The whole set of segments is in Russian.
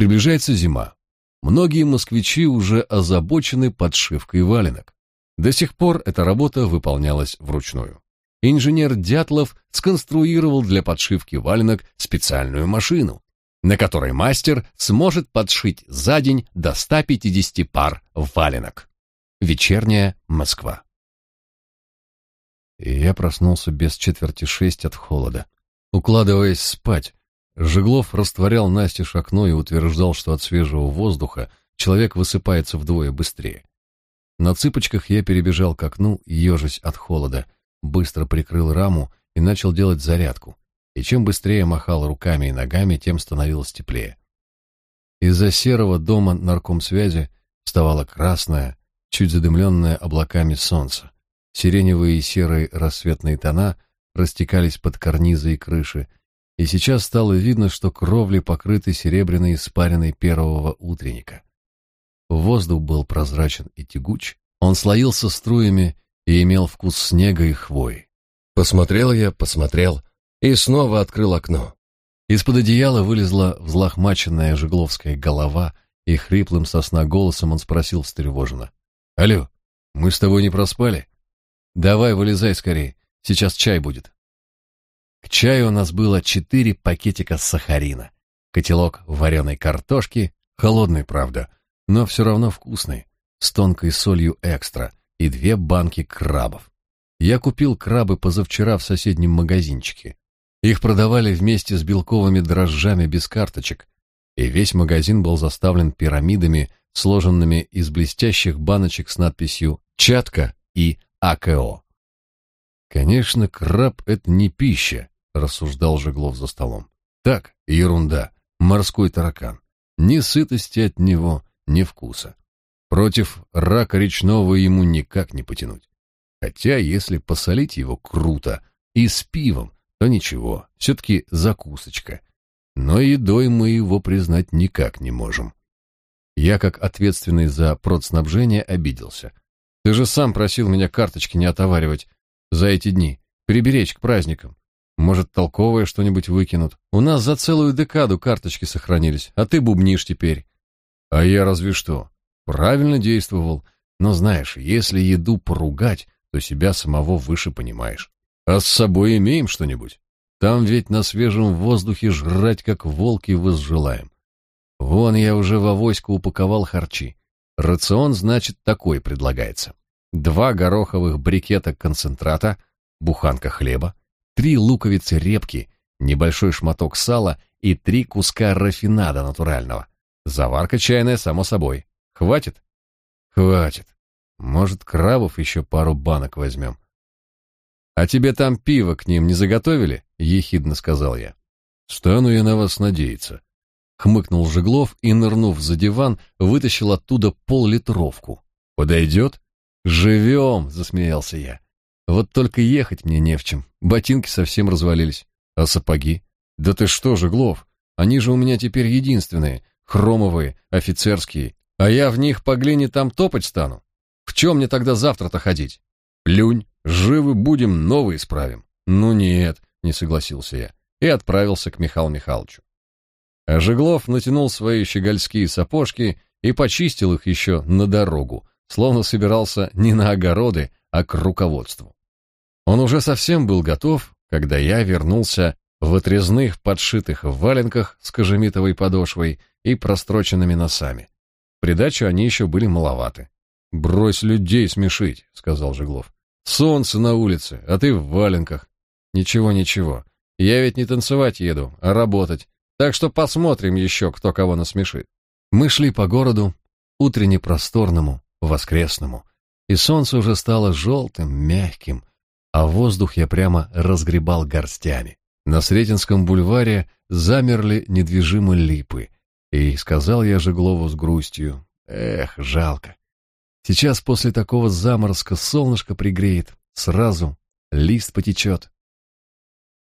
Приближается зима. Многие москвичи уже озабочены подшивкой валенок. До сих пор эта работа выполнялась вручную. Инженер Дятлов сконструировал для подшивки валенок специальную машину, на которой мастер сможет подшить за день до 150 пар валенок. Вечерняя Москва. И я проснулся без четверти шесть от холода. Укладываясь спать, Жеглов растворял настежь окно и утверждал, что от свежего воздуха человек высыпается вдвое быстрее. На цыпочках я перебежал к окну, ежась от холода, быстро прикрыл раму и начал делать зарядку. И чем быстрее махал руками и ногами, тем становилось теплее. Из-за серого дома наркомсвязи вставало красное, чуть задымленное облаками солнце. Сиреневые и серые рассветные тона растекались под карнизы и крыши, и сейчас стало видно, что кровли покрыты серебряной испариной первого утренника. Воздух был прозрачен и тягуч, он слоился струями и имел вкус снега и хвои. Посмотрел я, посмотрел и снова открыл окно. Из-под одеяла вылезла взлохмаченная жегловская голова, и хриплым сосна голосом он спросил встревоженно. «Алло, мы с тобой не проспали? Давай, вылезай скорее, сейчас чай будет». К чаю у нас было четыре пакетика сахарина, котелок вареной картошки, холодный, правда, но все равно вкусный, с тонкой солью экстра и две банки крабов. Я купил крабы позавчера в соседнем магазинчике. Их продавали вместе с белковыми дрожжами без карточек, и весь магазин был заставлен пирамидами, сложенными из блестящих баночек с надписью «Чатка» и «АКО». «Конечно, краб — это не пища», — рассуждал Жеглов за столом. «Так, ерунда, морской таракан. Ни сытости от него, ни вкуса. Против рака речного ему никак не потянуть. Хотя, если посолить его круто и с пивом, то ничего, все-таки закусочка. Но едой мы его признать никак не можем. Я, как ответственный за продснабжение, обиделся. Ты же сам просил меня карточки не отоваривать за эти дни, приберечь к праздникам. Может, толковое что-нибудь выкинут. У нас за целую декаду карточки сохранились, а ты бубнишь теперь. А я разве что? Правильно действовал. Но знаешь, если еду поругать, то себя самого выше понимаешь. А с собой имеем что-нибудь? Там ведь на свежем воздухе жрать, как волки, возжелаем. Вон я уже в авоську упаковал харчи. Рацион, значит, такой предлагается. Два гороховых брикета концентрата, буханка хлеба, три луковицы репки, небольшой шматок сала и три куска рафинада натурального. Заварка чайная, само собой. Хватит? Хватит. Может, крабов еще пару банок возьмем. А тебе там пиво к ним не заготовили? Ехидно сказал я. Стану я на вас надеяться. Хмыкнул Жеглов и, нырнув за диван, вытащил оттуда пол-литровку. Подойдет? Живем, засмеялся я. Вот только ехать мне не в чем. Ботинки совсем развалились. А сапоги? Да ты что, Жеглов? Они же у меня теперь единственные хромовые, офицерские, а я в них по глине там топать стану. В чем мне тогда завтра-то ходить? Плюнь, живы будем, новые справим. Ну нет, не согласился я и отправился к Михаилу Михайловичу. А Жеглов натянул свои щегольские сапожки и почистил их еще на дорогу, словно собирался не на огороды, а к руководству. Он уже совсем был готов, когда я вернулся в отрезных подшитых валенках с кожемитовой подошвой и простроченными носами. В придачу они еще были маловаты. «Брось людей смешить», — сказал Жеглов. «Солнце на улице, а ты в валенках». «Ничего, ничего. Я ведь не танцевать еду, а работать. Так что посмотрим еще, кто кого насмешит». Мы шли по городу, утренне просторному, воскресному, и солнце уже стало желтым, мягким, а воздух я прямо разгребал горстями. На Сретенском бульваре замерли недвижимо липы, и сказал я Жеглову с грустью, эх, жалко. Сейчас после такого заморозка солнышко пригреет, сразу лист потечет.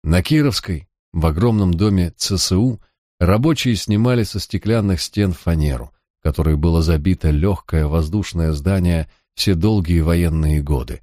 На Кировской, в огромном доме ЦСУ, рабочие снимали со стеклянных стен фанеру, которой было забито легкое воздушное здание все долгие военные годы.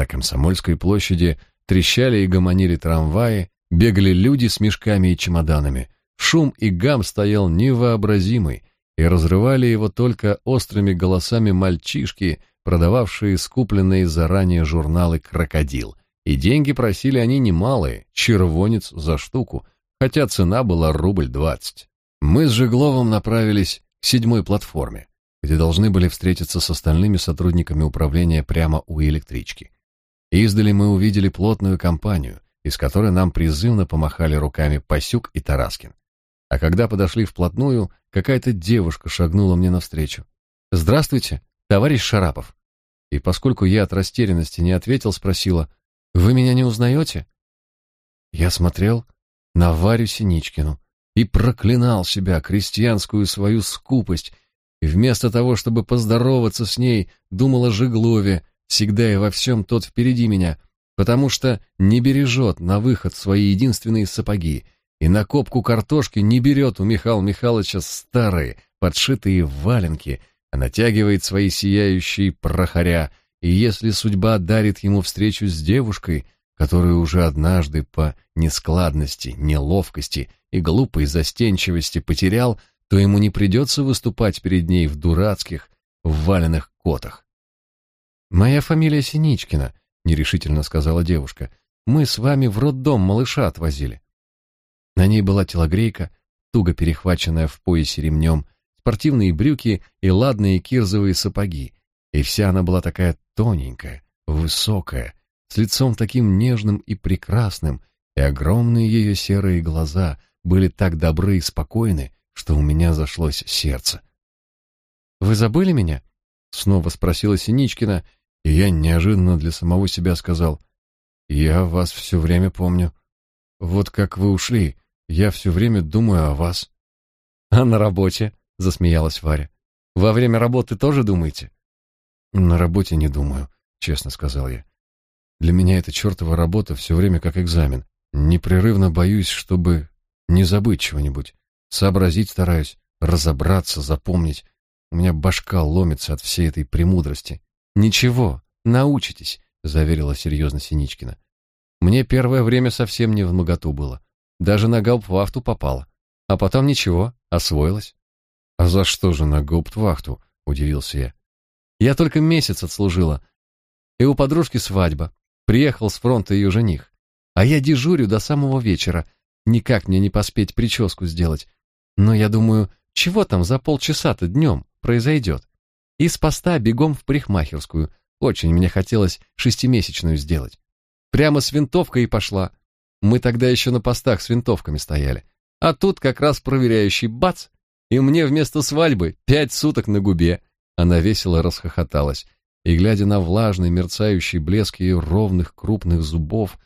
На Комсомольской площади трещали и гомонили трамваи, бегали люди с мешками и чемоданами, Шум и гам стоял невообразимый, и разрывали его только острыми голосами мальчишки, продававшие скупленные заранее журналы «Крокодил». И деньги просили они немалые, червонец за штуку, хотя цена была рубль двадцать. Мы с Жегловым направились к седьмой платформе, где должны были встретиться с остальными сотрудниками управления прямо у электрички. Издали мы увидели плотную компанию, из которой нам призывно помахали руками Пасюк и Тараскин. А когда подошли вплотную, какая-то девушка шагнула мне навстречу. «Здравствуйте, товарищ Шарапов». И поскольку я от растерянности не ответил, спросила, «Вы меня не узнаете?» Я смотрел на Варю Синичкину и проклинал себя, крестьянскую свою скупость, и вместо того, чтобы поздороваться с ней, думал о Жеглове, всегда и во всем тот впереди меня, потому что не бережет на выход свои единственные сапоги — и на копку картошки не берет у Михаила Михайловича старые, подшитые валенки, а натягивает свои сияющие прохоря, и если судьба дарит ему встречу с девушкой, которую уже однажды по нескладности, неловкости и глупой застенчивости потерял, то ему не придется выступать перед ней в дурацких, валенных котах. «Моя фамилия Синичкина», — нерешительно сказала девушка. «Мы с вами в роддом малыша отвозили». На ней была телогрейка, туго перехваченная в поясе ремнем, спортивные брюки и ладные кирзовые сапоги. И вся она была такая тоненькая, высокая, с лицом таким нежным и прекрасным, и огромные ее серые глаза были так добры и спокойны, что у меня зашлось сердце. «Вы забыли меня?» — снова спросила Синичкина, и я неожиданно для самого себя сказал, «Я вас все время помню. Вот как вы ушли, я все время думаю о вас. А на работе? Засмеялась Варя. Во время работы тоже думаете? На работе не думаю, честно сказал я. Для меня эта чертова работа все время как экзамен. Непрерывно боюсь, чтобы не забыть чего-нибудь. Сообразить стараюсь, разобраться, запомнить. У меня башка ломится от всей этой премудрости. Ничего, научитесь, заверила серьезно Синичкина. Мне первое время совсем не в моготу было. Даже на гауптвахту попала. А потом ничего, освоилась. А за что же на гауптвахту? удивился я. Я только месяц отслужила. И у подружки свадьба. Приехал с фронта ее жених. А я дежурю до самого вечера. Никак мне не поспеть прическу сделать. Но я думаю, чего там за полчаса-то днем произойдет? Из поста бегом в парикмахерскую. Очень мне хотелось шестимесячную сделать. Прямо с винтовкой и пошла. Мы тогда еще на постах с винтовками стояли. А тут как раз проверяющий бац, и мне вместо свадьбы пять суток на губе. Она весело расхохоталась, и, глядя на влажный, мерцающий блеск ее ровных, крупных зубов,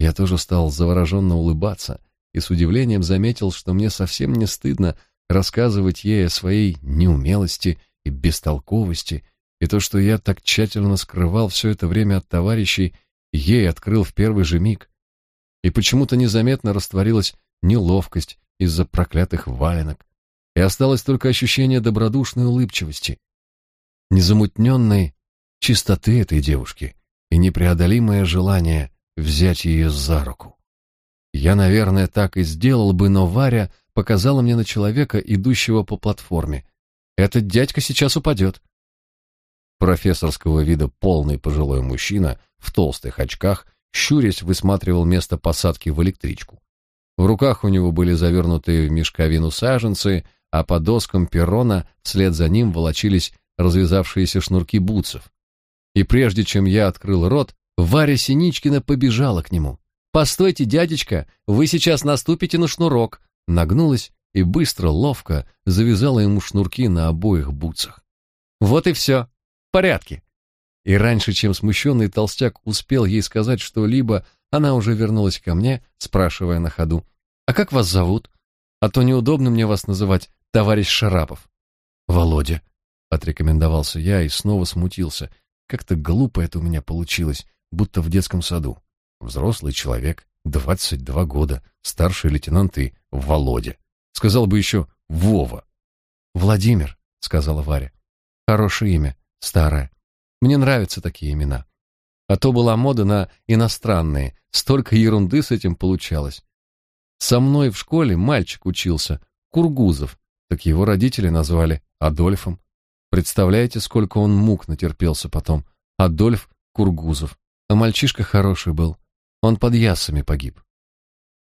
я тоже стал завороженно улыбаться и с удивлением заметил, что мне совсем не стыдно рассказывать ей о своей неумелости и бестолковости, и то, что я так тщательно скрывал все это время от товарищей, ей открыл в первый же миг и почему-то незаметно растворилась неловкость из-за проклятых валенок, и осталось только ощущение добродушной улыбчивости, незамутненной чистоты этой девушки и непреодолимое желание взять ее за руку. Я, наверное, так и сделал бы, но Варя показала мне на человека, идущего по платформе. Этот дядька сейчас упадет. Профессорского вида полный пожилой мужчина в толстых очках щурясь, высматривал место посадки в электричку. В руках у него были завернутые в мешковину саженцы, а по доскам перрона вслед за ним волочились развязавшиеся шнурки бутсов. И прежде чем я открыл рот, Варя Синичкина побежала к нему. «Постойте, дядечка, вы сейчас наступите на шнурок!» Нагнулась и быстро, ловко завязала ему шнурки на обоих бутсах. «Вот и все. В порядке. И раньше, чем смущенный толстяк успел ей сказать что-либо, она уже вернулась ко мне, спрашивая на ходу, «А как вас зовут? А то неудобно мне вас называть товарищ Шарапов». «Володя», — отрекомендовался я и снова смутился. Как-то глупо это у меня получилось, будто в детском саду. Взрослый человек, двадцать два года, старший лейтенант и Володя. Сказал бы еще Вова. «Владимир», — сказала Варя. «Хорошее имя, старое. Мне нравятся такие имена. А то была мода на иностранные, столько ерунды с этим получалось. Со мной в школе мальчик учился, Кургузов, так его родители назвали Адольфом. Представляете, сколько он мук натерпелся потом. Адольф Кургузов. А мальчишка хороший был. Он под ясами погиб.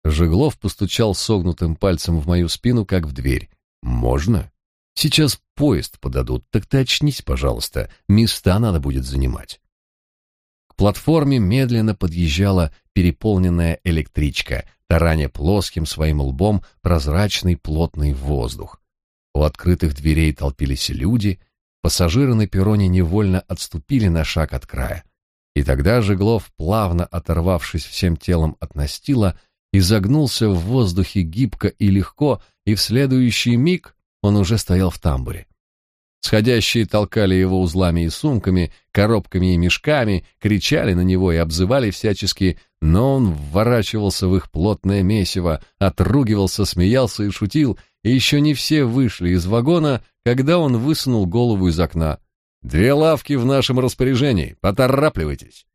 Жеглов постучал согнутым пальцем в мою спину, как в дверь. «Можно? Сейчас поезд подадут, так ты очнись, пожалуйста. Места надо будет занимать». К платформе медленно подъезжала переполненная электричка, тараня плоским своим лбом прозрачный плотный воздух. У открытых дверей толпились люди, пассажиры на перроне невольно отступили на шаг от края. И тогда Жеглов, плавно оторвавшись всем телом от настила, изогнулся в воздухе гибко и легко, и в следующий миг он уже стоял в тамбуре. Сходящие толкали его узлами и сумками, коробками и мешками, кричали на него и обзывали всячески, но он вворачивался в их плотное месиво, отругивался, смеялся и шутил, и еще не все вышли из вагона, когда он высунул голову из окна. «Две лавки в нашем распоряжении, поторапливайтесь!»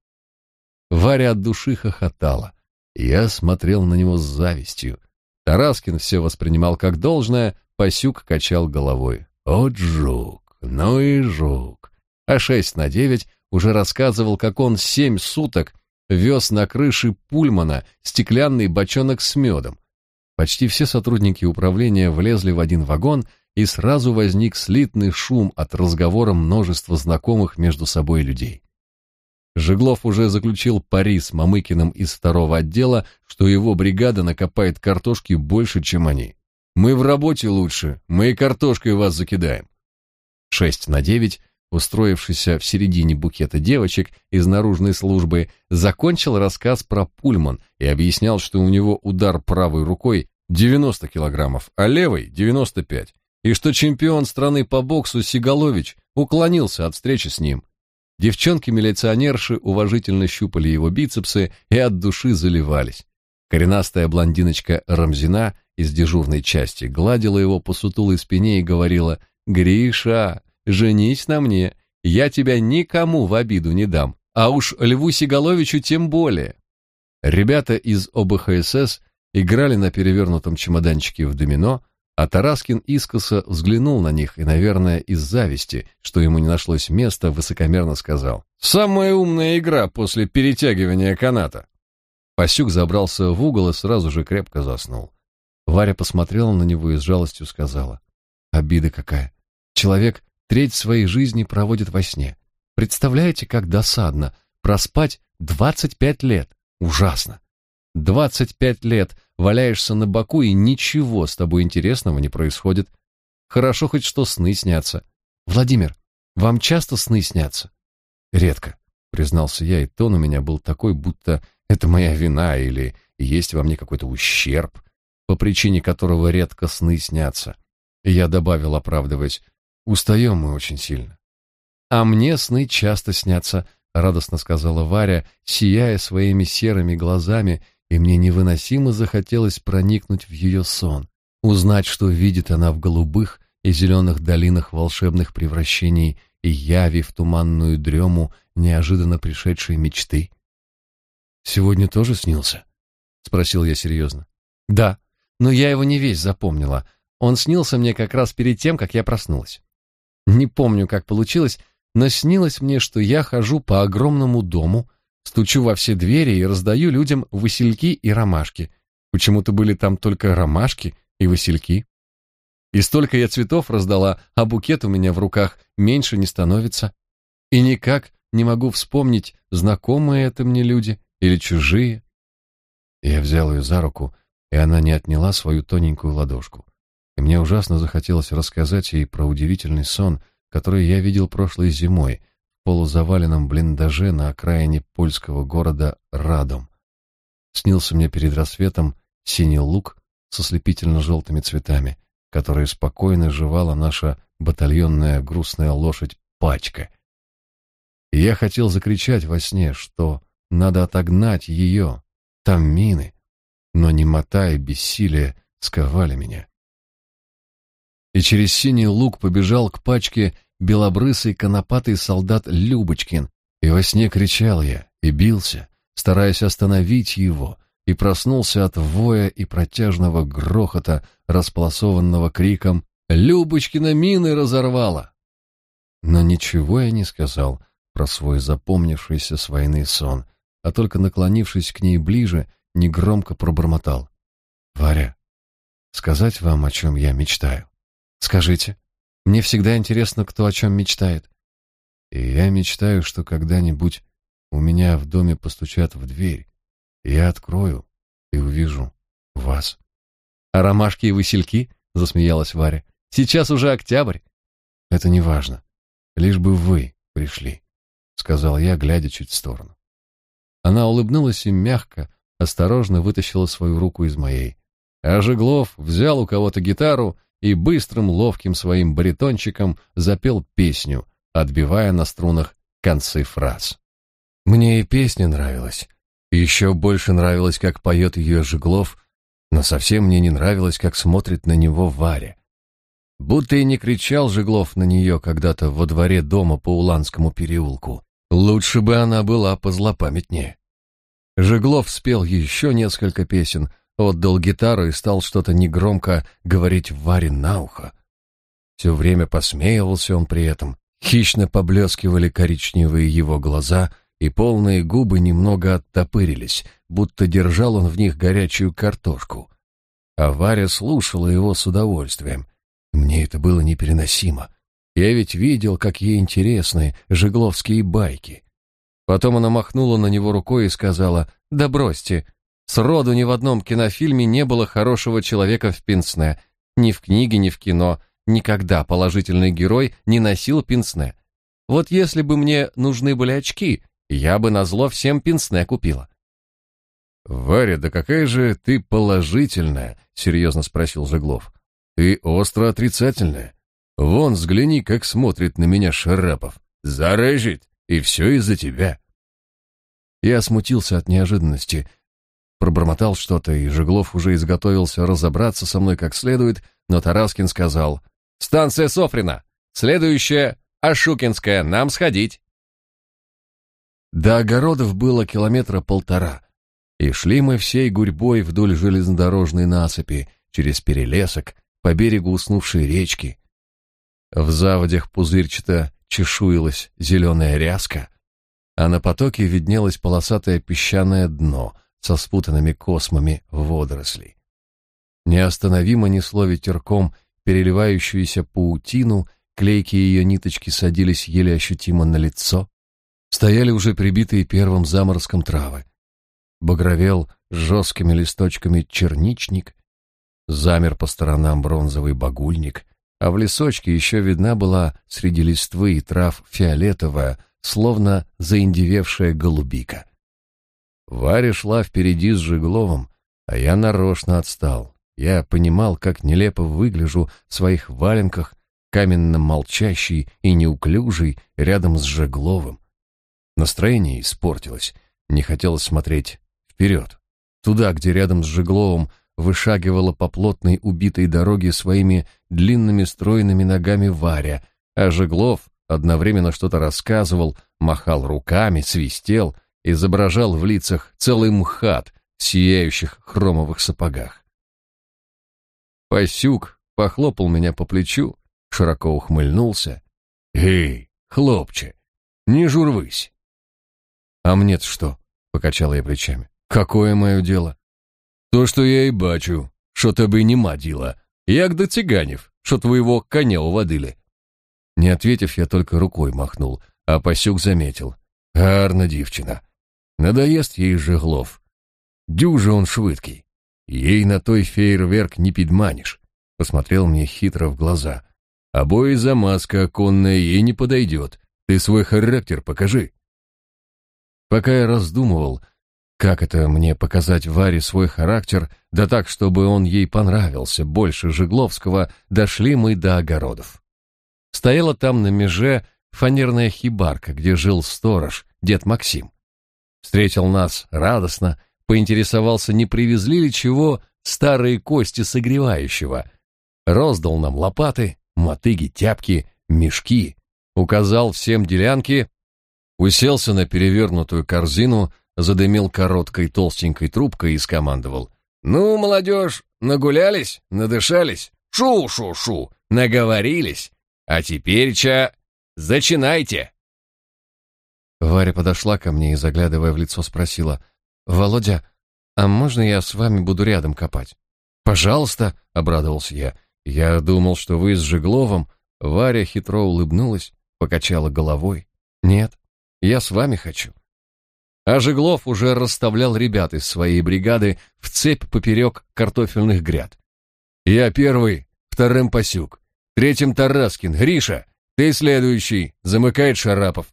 Варя от души хохотала. Я смотрел на него с завистью. Тараскин все воспринимал как должное, Пасюк качал головой. «От жук, ну и жук!» А шесть на девять уже рассказывал, как он семь суток вез на крыше пульмана стеклянный бочонок с медом. Почти все сотрудники управления влезли в один вагон, и сразу возник слитный шум от разговора множества знакомых между собой людей. Жеглов уже заключил пари с Мамыкиным из второго отдела, что его бригада накопает картошки больше, чем они. Мы в работе лучше, мы и картошкой вас закидаем. Шесть на девять, устроившийся в середине букета девочек из наружной службы, закончил рассказ про пульман и объяснял, что у него удар правой рукой 90 килограммов, а левой 95, и что чемпион страны по боксу Сигалович уклонился от встречи с ним. Девчонки-милиционерши уважительно щупали его бицепсы и от души заливались. Коренастая блондиночка Рамзина из дежурной части гладила его по сутулой спине и говорила «Гриша, женись на мне, я тебя никому в обиду не дам, а уж Льву Сигаловичу тем более». Ребята из ОБХСС играли на перевернутом чемоданчике в домино, а Тараскин искоса взглянул на них и, наверное, из зависти, что ему не нашлось места, высокомерно сказал. «Самая умная игра после перетягивания каната!» Пасюк забрался в угол и сразу же крепко заснул. Варя посмотрела на него и с жалостью сказала. «Обида какая! Человек треть своей жизни проводит во сне. Представляете, как досадно проспать двадцать пять лет! Ужасно! Двадцать пять лет валяешься на боку, и ничего с тобой интересного не происходит. Хорошо хоть что сны снятся. Владимир, вам часто сны снятся? Редко, признался я, и тон у меня был такой, будто это моя вина или есть во мне какой-то ущерб, по причине которого редко сны снятся. И я добавил, оправдываясь, устаем мы очень сильно. А мне сны часто снятся, радостно сказала Варя, сияя своими серыми глазами и мне невыносимо захотелось проникнуть в ее сон, узнать, что видит она в голубых и зеленых долинах волшебных превращений и яви в туманную дрему неожиданно пришедшей мечты. «Сегодня тоже снился?» — спросил я серьезно. «Да, но я его не весь запомнила. Он снился мне как раз перед тем, как я проснулась. Не помню, как получилось, но снилось мне, что я хожу по огромному дому, Стучу во все двери и раздаю людям васильки и ромашки. Почему-то были там только ромашки и васильки. И столько я цветов раздала, а букет у меня в руках меньше не становится. И никак не могу вспомнить, знакомые это мне люди или чужие. Я взял ее за руку, и она не отняла свою тоненькую ладошку. И мне ужасно захотелось рассказать ей про удивительный сон, который я видел прошлой зимой, полузаваленном блиндаже на окраине польского города Радом. Снился мне перед рассветом синий лук со слепительно-желтыми цветами, которые спокойно жевала наша батальонная грустная лошадь Пачка. И я хотел закричать во сне, что надо отогнать ее, там мины, но немота и бессилие сковали меня. И через синий лук побежал к Пачке белобрысый конопатый солдат Любочкин, и во сне кричал я и бился, стараясь остановить его, и проснулся от воя и протяжного грохота, располосованного криком «Любочкина мины разорвала!». Но ничего я не сказал про свой запомнившийся с войны сон, а только наклонившись к ней ближе, негромко пробормотал. «Варя, сказать вам, о чем я мечтаю?» «Скажите. Мне всегда интересно, кто о чем мечтает». «И я мечтаю, что когда-нибудь у меня в доме постучат в дверь, я открою и увижу вас». «А ромашки и васильки?» — засмеялась Варя. «Сейчас уже октябрь». «Это не важно. Лишь бы вы пришли», — сказал я, глядя чуть в сторону. Она улыбнулась и мягко, осторожно вытащила свою руку из моей. А Жеглов взял у кого-то гитару и быстрым ловким своим баритончиком запел песню, отбивая на струнах концы фраз. Мне и песня нравилась. Еще больше нравилось, как поет ее Жеглов, но совсем мне не нравилось, как смотрит на него Варя. Будто и не кричал Жеглов на нее когда-то во дворе дома по Уланскому переулку. Лучше бы она была позлопамятнее. Жеглов спел еще несколько песен, отдал гитару и стал что-то негромко говорить Варе на ухо. Все время посмеивался он при этом. Хищно поблескивали коричневые его глаза, и полные губы немного оттопырились, будто держал он в них горячую картошку. А Варя слушала его с удовольствием. Мне это было непереносимо. Я ведь видел, как ей интересны жегловские байки. Потом она махнула на него рукой и сказала, «Да бросьте, сроду ни в одном кинофильме не было хорошего человека в пенсне. Ни в книге, ни в кино. Никогда положительный герой не носил пенсне. Вот если бы мне нужны были очки, я бы назло всем пенсне купила». «Варя, да какая же ты положительная?» — серьезно спросил Жеглов. «Ты остро отрицательная. Вон, взгляни, как смотрит на меня Шарапов. Зарежет, и все из-за тебя. Я смутился от неожиданности, пробормотал что-то, и Жеглов уже изготовился разобраться со мной как следует, но Тараскин сказал, «Станция Софрина, следующая Ашукинская, нам сходить». До огородов было километра полтора, и шли мы всей гурьбой вдоль железнодорожной насыпи, через перелесок, по берегу уснувшей речки, в заводях пузырчато чешуилась зеленая ряска, а на потоке виднелось полосатое песчаное дно со спутанными космами водорослей. Неостановимо несло ветерком переливающуюся паутину, клейкие ее ниточки садились еле ощутимо на лицо, стояли уже прибитые первым заморозком травы. Багровел жесткими листочками черничник, замер по сторонам бронзовый багульник, а в лесочке еще видна была среди листвы и трав фиолетовая, словно заиндевевшая голубика. Варя шла впереди с Жигловым, а я нарочно отстал. Я понимал, как нелепо выгляжу в своих валенках, каменно молчащий и неуклюжий рядом с Жегловым. Настроение испортилось, не хотелось смотреть вперед, туда, где рядом с Жегловым вышагивала по плотной убитой дороге своими длинными стройными ногами Варя, а Жеглов одновременно что-то рассказывал, махал руками, свистел, изображал в лицах целый мхат в сияющих хромовых сапогах. Пасюк похлопал меня по плечу, широко ухмыльнулся. «Эй, хлопче, не журвысь!» «А мне-то что?» — покачал я плечами. «Какое мое дело? То, что я и бачу, що тебе нема діла, як до циганів, що твоего коня уводили. Не ответив, я только рукой махнул, а Пасюк заметил. Гарна дівчина. Надоест ей Жеглов. Дюже он швидкий. Ей на той фейерверк не підманишь. Посмотрел мне хитро в глаза. Обои замазка оконная ей не подойдет. Ты свой характер покажи. Пока я раздумывал, как это мне показать Варе свой характер, да так, чтобы он ей понравился больше Жигловского, дошли мы до огородов. Стояла там на меже фанерная хибарка, где жил сторож, дед Максим. Встретил нас радостно, поинтересовался, не привезли ли чего старые кости согревающего. Роздал нам лопаты, мотыги, тяпки, мешки, указал всем делянки, уселся на перевернутую корзину, задымил короткой толстенькой трубкой и скомандовал. «Ну, молодежь, нагулялись, надышались, шу-шу-шу, наговорились, а теперь, ча, зачинайте!» Варя подошла ко мне и, заглядывая в лицо, спросила, «Володя, а можно я с вами буду рядом копать?» «Пожалуйста», — обрадовался я. «Я думал, что вы с Жегловым...» Варя хитро улыбнулась, покачала головой. «Нет, я с вами хочу». А Жеглов уже расставлял ребят из своей бригады в цепь поперек картофельных гряд. «Я первый, вторым Пасюк, третьим Тараскин, Гриша, ты следующий, замыкает Шарапов.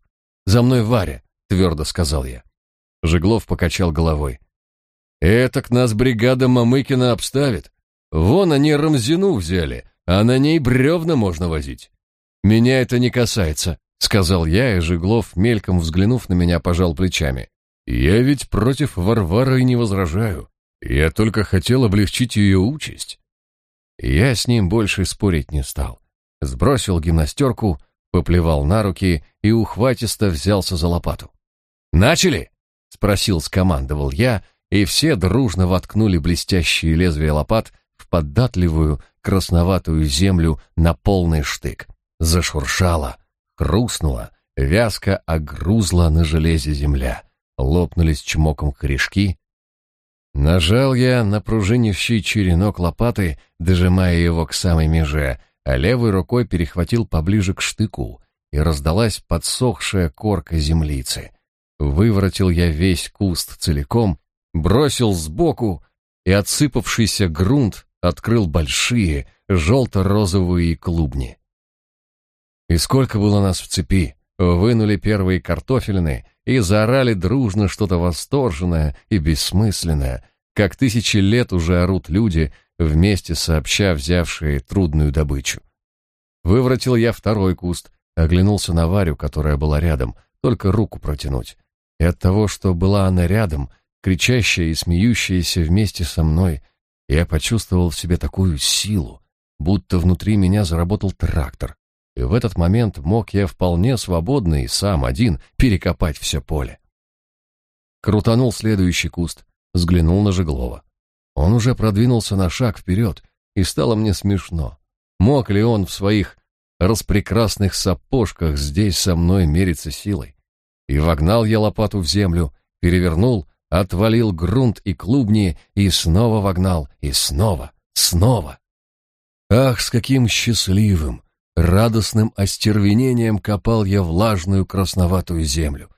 За мной Варя», — твердо сказал я. Жеглов покачал головой. Это к нас бригада Мамыкина обставит. Вон они Рамзину взяли, а на ней бревна можно возить. Меня это не касается, сказал я, и Жеглов, мельком взглянув на меня, пожал плечами. Я ведь против Варвары не возражаю. Я только хотел облегчить ее участь. Я с ним больше спорить не стал. Сбросил гимнастерку, поплевал на руки и ухватисто взялся за лопату. «Начали?» — спросил, скомандовал я — и все дружно воткнули блестящие лезвия лопат в податливую красноватую землю на полный штык. Зашуршало, хрустнуло, вязко огрузла на железе земля. Лопнулись чмоком корешки. Нажал я на пружинивший черенок лопаты, дожимая его к самой меже, а левой рукой перехватил поближе к штыку, и раздалась подсохшая корка землицы. Выворотил я весь куст целиком бросил сбоку, и отсыпавшийся грунт открыл большие желто-розовые клубни. И сколько было нас в цепи, вынули первые картофелины и заорали дружно что-то восторженное и бессмысленное, как тысячи лет уже орут люди, вместе сообща взявшие трудную добычу. Выворотил я второй куст, оглянулся на Варю, которая была рядом, только руку протянуть. И от того, что была она рядом, кричащая и смеющаяся вместе со мной, я почувствовал в себе такую силу, будто внутри меня заработал трактор, и в этот момент мог я вполне свободно и сам один перекопать все поле. Крутанул следующий куст, взглянул на Жеглова. Он уже продвинулся на шаг вперед, и стало мне смешно. Мог ли он в своих распрекрасных сапожках здесь со мной мериться силой? И вогнал я лопату в землю, перевернул отвалил грунт и клубни и снова вогнал, и снова, снова. Ах, с каким счастливым, радостным остервенением копал я влажную красноватую землю.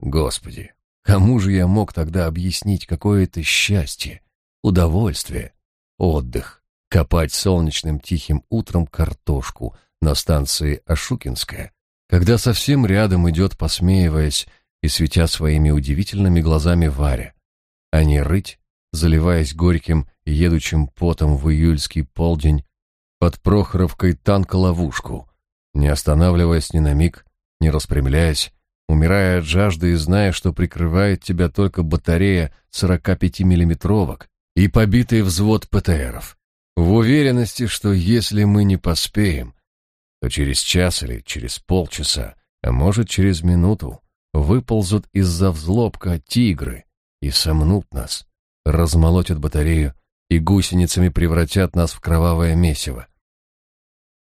Господи, кому же я мог тогда объяснить какое это счастье, удовольствие, отдых, копать солнечным тихим утром картошку на станции Ашукинская, когда совсем рядом идет, посмеиваясь, и светя своими удивительными глазами Варя, а не рыть, заливаясь горьким и едучим потом в июльский полдень под Прохоровкой танка-ловушку, не останавливаясь ни на миг, не распрямляясь, умирая от жажды и зная, что прикрывает тебя только батарея 45-миллиметровок и побитый взвод ПТРов, в уверенности, что если мы не поспеем, то через час или через полчаса, а может через минуту, выползут из-за взлобка тигры и сомнут нас, размолотят батарею и гусеницами превратят нас в кровавое месиво.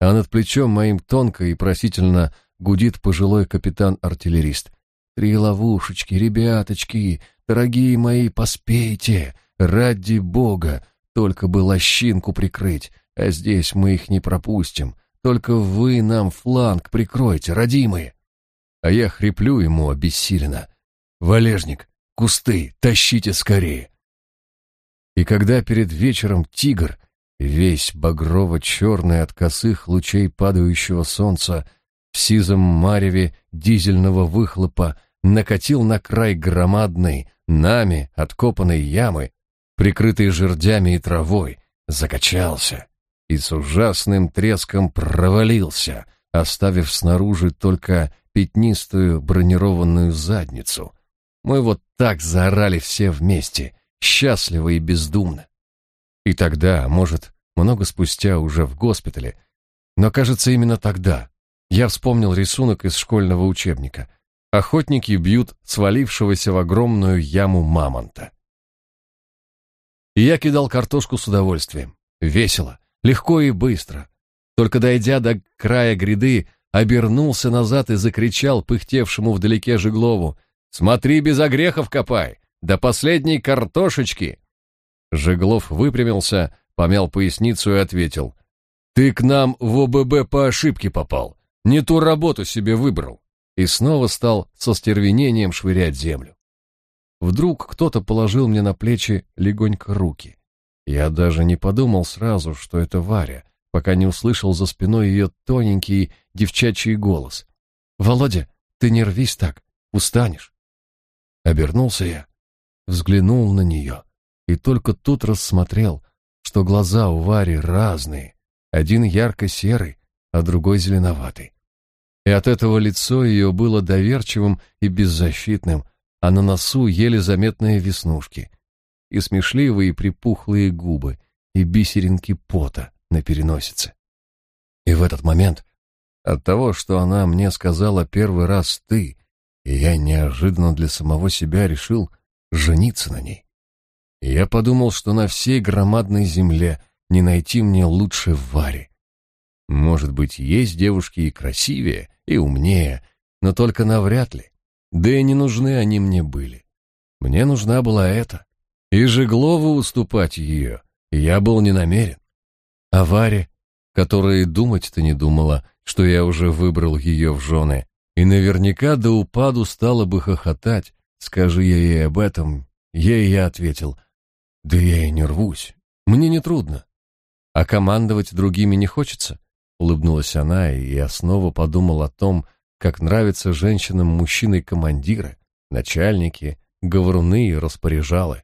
А над плечом моим тонко и просительно гудит пожилой капитан-артиллерист. «Три ловушечки, ребяточки, дорогие мои, поспейте! Ради бога! Только бы лощинку прикрыть, а здесь мы их не пропустим. Только вы нам фланг прикройте, родимые!» а я хриплю ему обессиленно. «Валежник, кусты, тащите скорее!» И когда перед вечером тигр, весь багрово-черный от косых лучей падающего солнца, в сизом мареве дизельного выхлопа накатил на край громадной, нами откопанной ямы, прикрытой жердями и травой, закачался и с ужасным треском провалился, оставив снаружи только пятнистую бронированную задницу. Мы вот так заорали все вместе, счастливо и бездумно. И тогда, может, много спустя уже в госпитале, но, кажется, именно тогда я вспомнил рисунок из школьного учебника. Охотники бьют свалившегося в огромную яму мамонта. И я кидал картошку с удовольствием. Весело, легко и быстро. Только дойдя до края гряды, обернулся назад и закричал пыхтевшему вдалеке Жеглову «Смотри, без огрехов копай! До последней картошечки!» Жеглов выпрямился, помял поясницу и ответил «Ты к нам в ОББ по ошибке попал, не ту работу себе выбрал!» И снова стал со стервенением швырять землю. Вдруг кто-то положил мне на плечи легонько руки. Я даже не подумал сразу, что это Варя, пока не услышал за спиной ее тоненький девчачий голос. «Володя, ты не рвись так, устанешь». Обернулся я, взглянул на нее и только тут рассмотрел, что глаза у Вари разные, один ярко-серый, а другой зеленоватый. И от этого лицо ее было доверчивым и беззащитным, а на носу еле заметные веснушки, и смешливые припухлые губы, и бисеринки пота на переносице. И в этот момент, от того, что она мне сказала первый раз «ты», и я неожиданно для самого себя решил жениться на ней. И я подумал, что на всей громадной земле не найти мне лучше Вари. Может быть, есть девушки и красивее, и умнее, но только навряд ли. Да и не нужны они мне были. Мне нужна была эта. И Жеглову уступать ее я был не намерен. А Варе, которая думать-то не думала, что я уже выбрал ее в жены, и наверняка до упаду стала бы хохотать, скажи я ей об этом, ей я ответил, да я и не рвусь, мне не трудно. А командовать другими не хочется, улыбнулась она, и я снова подумал о том, как нравятся женщинам мужчины-командиры, начальники, говоруны и распоряжалы.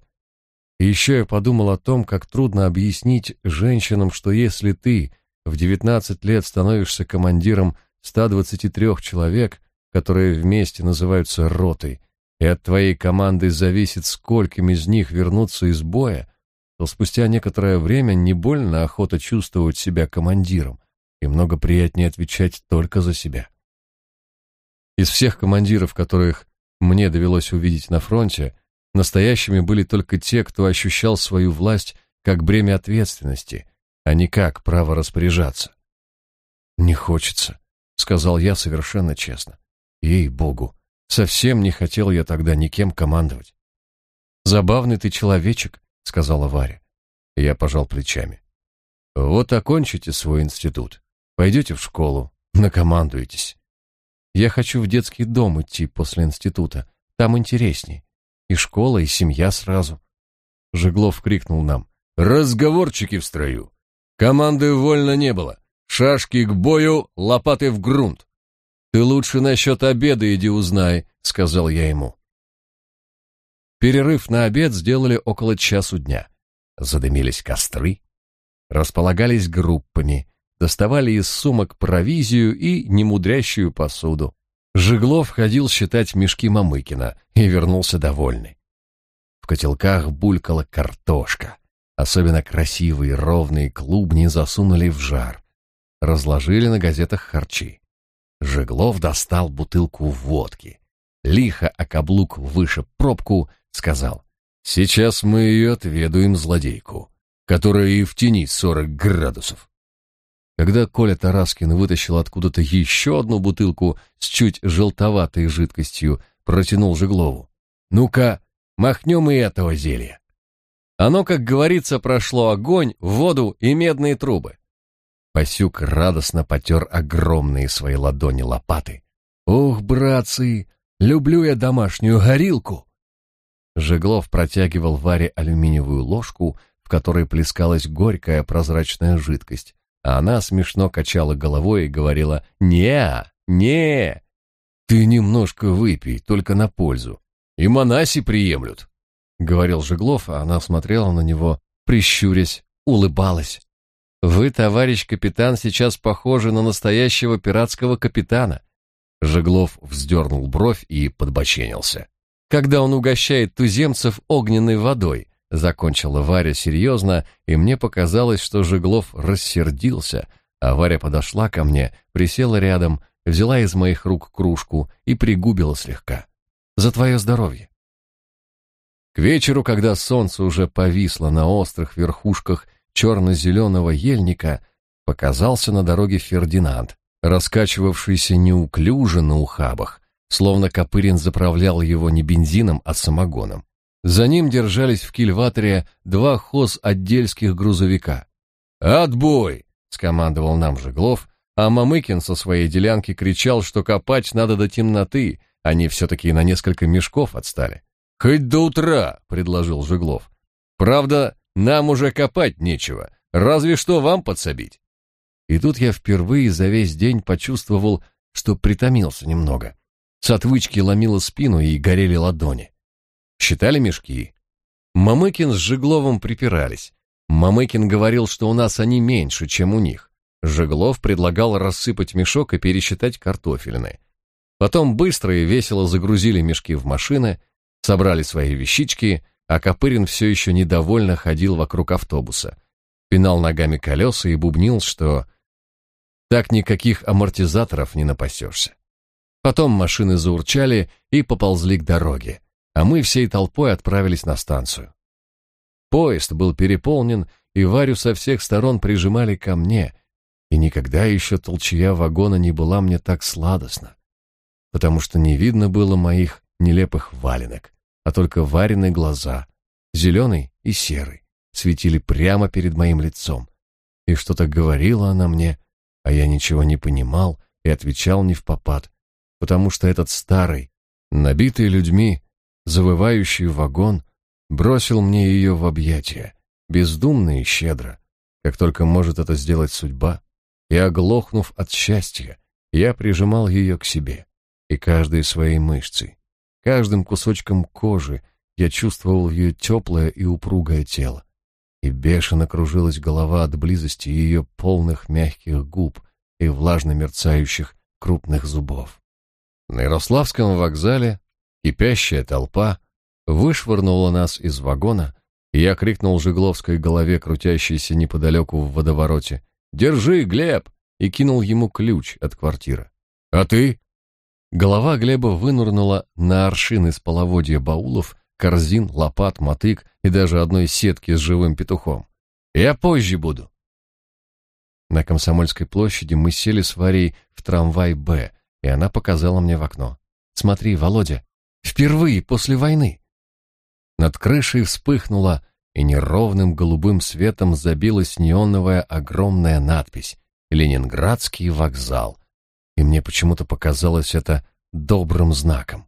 И еще я подумал о том, как трудно объяснить женщинам, что если ты в 19 лет становишься командиром 123 человек, которые вместе называются ротой, и от твоей команды зависит, скольким из них вернутся из боя, то спустя некоторое время не больно охота чувствовать себя командиром, и много приятнее отвечать только за себя. Из всех командиров, которых мне довелось увидеть на фронте, настоящими были только те, кто ощущал свою власть как бремя ответственности, а не как право распоряжаться. «Не хочется», — сказал я совершенно честно. «Ей-богу, совсем не хотел я тогда никем командовать». «Забавный ты человечек», — сказала Варя. Я пожал плечами. «Вот окончите свой институт, пойдете в школу, накомандуетесь. Я хочу в детский дом идти после института. Там интересней. И школа, и семья сразу. Жеглов крикнул нам. Разговорчики в строю. Команды вольно не было. Шашки к бою, лопаты в грунт. Ты лучше насчет обеда иди узнай, сказал я ему. Перерыв на обед сделали около часу дня. Задымились костры, располагались группами, доставали из сумок провизию и немудрящую посуду. Жиглов ходил считать мешки Мамыкина и вернулся довольный. В котелках булькала картошка. Особенно красивые ровные клубни засунули в жар. Разложили на газетах харчи. Жиглов достал бутылку водки. Лихо о каблук выше пробку, сказал, «Сейчас мы ее отведуем, злодейку, которая и в тени сорок градусов». Когда Коля Тараскин вытащил откуда-то еще одну бутылку с чуть желтоватой жидкостью, протянул Жеглову. «Ну-ка, махнем и этого зелья». Оно, как говорится, прошло огонь, воду и медные трубы. Пасюк радостно потер огромные свои ладони лопаты. «Ох, братцы, люблю я домашнюю горилку!» Жеглов протягивал Варе алюминиевую ложку, в которой плескалась горькая прозрачная жидкость, а она смешно качала головой и говорила «Не, не, ты немножко выпей, только на пользу. И монаси приемлют», — говорил Жеглов, а она смотрела на него, прищурясь, улыбалась. «Вы, товарищ капитан, сейчас похожи на настоящего пиратского капитана». Жеглов вздернул бровь и подбоченился. «Когда он угощает туземцев огненной водой, Закончила Варя серьезно, и мне показалось, что Жеглов рассердился, а Варя подошла ко мне, присела рядом взяла из моих рук кружку и пригубила слегка. «За твое здоровье!» К вечеру, когда солнце уже повисло на острых верхушках черно-зеленого ельника, показался на дороге Фердинанд, раскачивавшийся неуклюже на ухабах, словно Копырин заправлял его не бензином, а самогоном. За ним держались в кильваторе два хоз-отдельских грузовика. «Отбой!» — скомандовал нам Жеглов, а Мамыкин со своей делянки кричал, что копать надо до темноты, они все-таки на несколько мешков отстали. «Хоть до утра», — предложил Жеглов. «Правда, нам уже копать нечего, разве что вам подсобить». И тут я впервые за весь день почувствовал, что притомился немного. С отвычки ломило спину и горели ладони. Считали мешки. Мамыкин с Жегловым припирались. Мамыкин говорил, что у нас они меньше, чем у них. Жеглов предлагал рассыпать мешок и пересчитать картофелины. Потом быстро и весело загрузили мешки в машины, собрали свои вещички, а Копырин все еще недовольно ходил вокруг автобуса, пинал ногами колеса и бубнил, что так никаких амортизаторов не напасешься. Потом машины заурчали и поползли к дороге, а мы всей толпой отправились на станцию. Поезд был переполнен, и Варю со всех сторон прижимали ко мне, и никогда еще толчья вагона не была мне так сладостна, потому что не видно было моих нелепых валенок, а только вареные глаза, зеленый и серый, светили прямо перед моим лицом. И что-то говорила она мне, а я ничего не понимал и отвечал не в попад, потому что этот старый, набитый людьми, завывающий вагон бросил мне ее в объятия, бездумно и щедро, как только может это сделать судьба, и, оглохнув от счастья, я прижимал ее к себе, и каждой своей мышцей, Каждым кусочком кожи я чувствовал ее теплое и упругое тело. И бешено кружилась голова от близости ее полных мягких губ и влажно мерцающих крупных зубов. На Ярославском вокзале кипящая толпа вышвырнула нас из вагона, и я крикнул Жигловской голове, крутящейся неподалеку в водовороте, «Держи, Глеб!» и кинул ему ключ от квартиры. «А ты?» Голова Глеба вынурнула на аршин из половодья баулов, корзин, лопат, мотык и даже одной сетки с живым петухом. «Я позже буду». На Комсомольской площади мы сели с Варей в трамвай «Б», и она показала мне в окно. «Смотри, Володя, впервые после войны». Над крышей вспыхнула, и неровным голубым светом забилась неоновая огромная надпись «Ленинградский вокзал», и мне почему-то показалось это добрым знаком.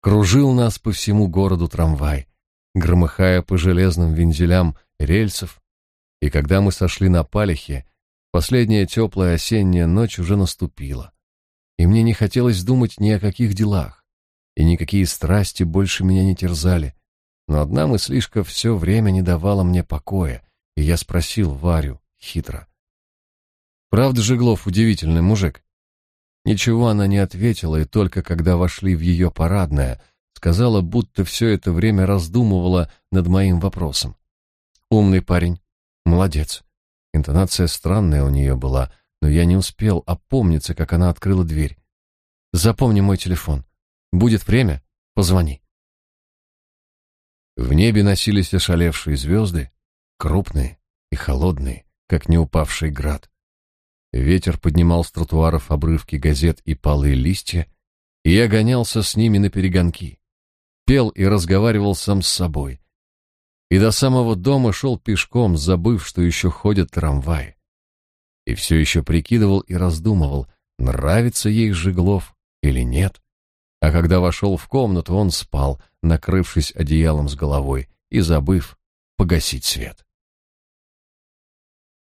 Кружил нас по всему городу трамвай, громыхая по железным вензелям рельсов, и когда мы сошли на Палихе, последняя теплая осенняя ночь уже наступила, и мне не хотелось думать ни о каких делах, и никакие страсти больше меня не терзали, но одна мыслишка все время не давала мне покоя, и я спросил Варю хитро — Правда, Жеглов удивительный мужик. Ничего она не ответила, и только когда вошли в ее парадное, сказала, будто все это время раздумывала над моим вопросом. Умный парень, молодец. Интонация странная у нее была, но я не успел опомниться, как она открыла дверь. Запомни мой телефон. Будет время, позвони. В небе носились ошалевшие звезды, крупные и холодные, как не упавший град. Ветер поднимал с тротуаров обрывки газет и палые листья, и я гонялся с ними на перегонки, пел и разговаривал сам с собой. И до самого дома шел пешком, забыв, что еще ходят трамваи. И все еще прикидывал и раздумывал, нравится ей Жиглов или нет. А когда вошел в комнату, он спал, накрывшись одеялом с головой и забыв погасить свет.